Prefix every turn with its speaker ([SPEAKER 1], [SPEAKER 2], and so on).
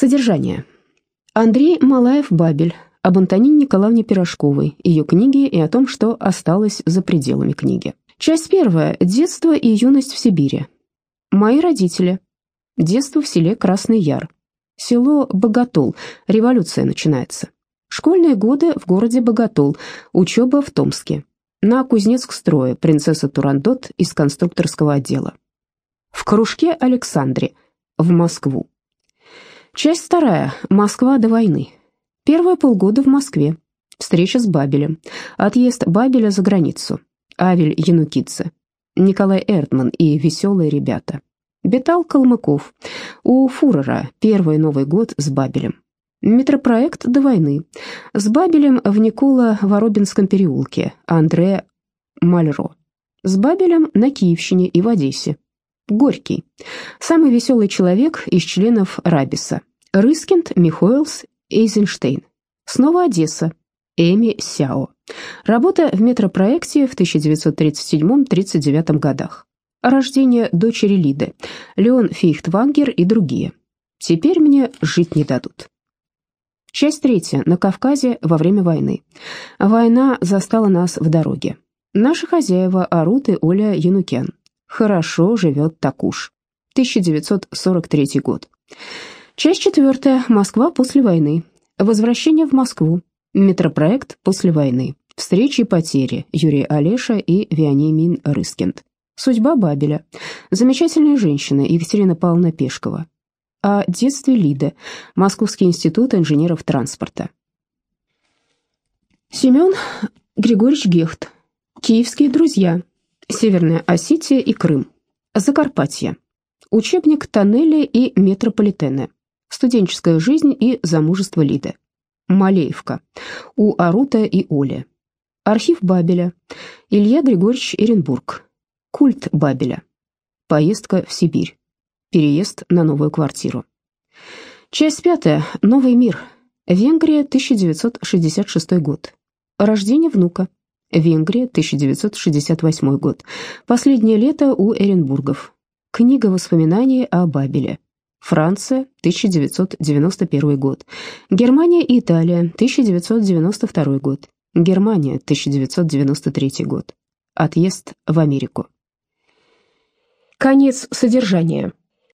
[SPEAKER 1] Содержание. Андрей Малаев-Бабель об Антонине Николаевне Пирожковой, ее книге и о том, что осталось за пределами книги. Часть первая. Детство и юность в Сибири. Мои родители. Детство в селе Красный Яр. Село Боготол. Революция начинается. Школьные годы в городе Боготол. Учеба в Томске. На Кузнецк строе. Принцесса Турандот из конструкторского отдела. В кружке Александре. В Москву. Часть вторая. Москва до войны. Первые полгода в Москве. Встреча с Бабелем. Отъезд Бабеля за границу. Авель Янукидзе. Николай Эртман и веселые ребята. Бетал Калмыков. У Фурера. Первый Новый год с Бабелем. Метропроект до войны. С Бабелем в Никола-Воробинском переулке. Андре Мальро. С Бабелем на Киевщине и в Одессе. Горький. Самый веселый человек из членов Рабиса. Рыскинд, Михоэлс, Эйзенштейн. Снова Одесса. Эми Сяо. Работа в метропроекте в 1937-39 годах. Рождение дочери Лиды. Леон Фейхтвангер и другие. Теперь мне жить не дадут. Часть третья. На Кавказе во время войны. Война застала нас в дороге. Наши хозяева Арут и Оля Янукян. Хорошо живет Такуш. 1943 год. Часть четвертая. Москва после войны. Возвращение в Москву. Метропроект после войны. Встречи и потери. Юрий Олеша и Вианимин Рыскинд. Судьба Бабеля. Замечательная женщина Екатерина Павловна Пешкова. О детстве Лиды. Московский институт инженеров транспорта. Семен Григорьевич Гехт. Киевские друзья. Северная Осетия и Крым. Закарпатье. Учебник тоннели и метрополитены. Студенческая жизнь и замужество Лиды. Малеевка. У Арута и Оли. Архив Бабеля. Илья Григорьевич Эренбург. Культ Бабеля. Поездка в Сибирь. Переезд на новую квартиру. Часть пятая. Новый мир. Венгрия, 1966 год. Рождение внука. Венгрия, 1968 год. Последнее лето у Эренбургов. Книга воспоминаний о Бабеле. Франция, 1991 год. Германия и Италия, 1992 год. Германия, 1993 год. Отъезд в Америку. Конец содержания.